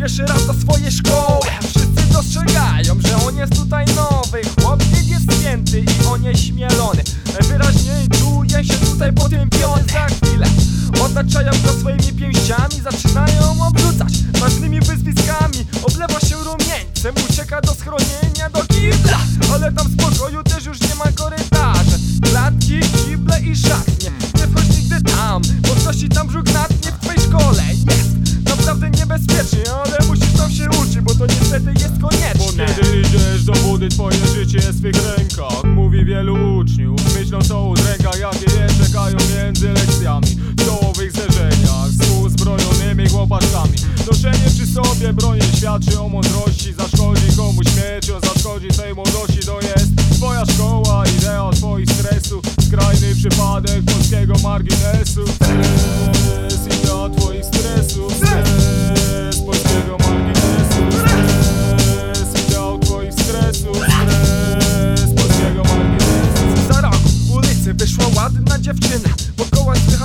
pierwszy raz do swojej szkoły. Wszyscy dostrzegają, że on jest tutaj nowy. Chłopiec jest święty i onieśmielony Najwyraźniej czuje się tutaj potępiony. Za chwilę otaczają go swoimi pięściami Zaczynają obrzucać ważnymi wyzwiskami. Oblewa się rumieńcem, ucieka do schronienia, do kibla. Ale tam spokoju też już kiedy idziesz do budy, twoje życie jest w swych rękach. Mówi wielu uczniów, myślą co rękach Jakie je czekają między lekcjami. W czołowych zderzeniach z uzbrojonymi chłopaczkami. Noszenie przy sobie broni świadczy o mądrości Zaszkodzi komuś śmiercią, zaszkodzi tej młodości To jest twoja szkoła, idea twoich stresów. Skrajny przypadek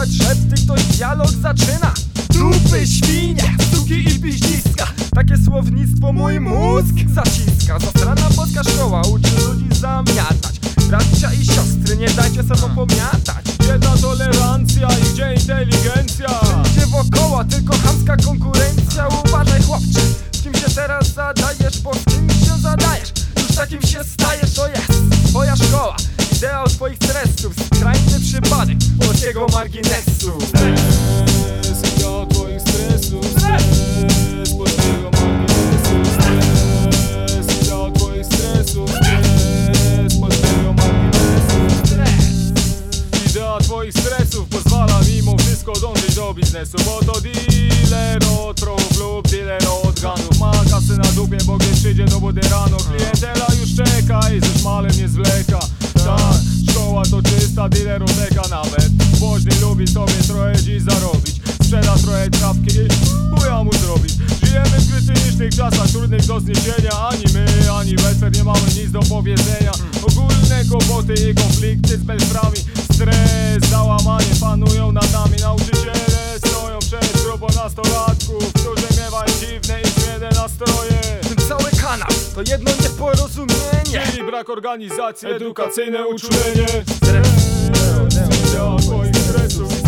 słychać szepty, ktoś dialog zaczyna. Dupy, świnie, stuki i piździska. Takie słownictwo mój mózg zaciska. Zastrana polska szkoła uczy ludzi zamiatać. Bracia i siostry, nie dajcie sobą pomiatać. Gdzie ta tolerancja i gdzie inteligencja? Wszędzie wokoła, tylko chamska konkurencja. Uważaj chłopcze, z kim się teraz zadajesz Bo z kim się zadajesz, już takim się stajesz To jest twoja szkoła, ideał twoich stresów Skrajny przypadek polskiego marginesu. Marginesu Stres, idea twoich stresów pozwala mimo wszystko dążyć do biznesu Bo to dealer od lub dealer od ganów. Ma kasy na dupie, bo gdy przyjdzie do budy rano Klientela już czeka i ze szmalem nie zwleka. Tak, szkoła to czysta dealeroteka nawet Woźny lubi sobie trochę dziś zarobić. Sprzeda trochę trawki i chuja mu zrobić. Żyjemy w krytycznych czasach, trudnych do zniesienia. Ani my, ani welfer nie mamy nic do powiedzenia. Ogólne kłopoty i konflikty z belframi. Stres, załamanie panują nad nami. Nauczyciele stoją przed grupą nastolatków Którzy miewają dziwne i śmieszne nastroje. Ten cały kanał to jedno nieporozumienie. Czyli brak organizacji, edukacyjne uczulenie. Stres. Для твоих стрессов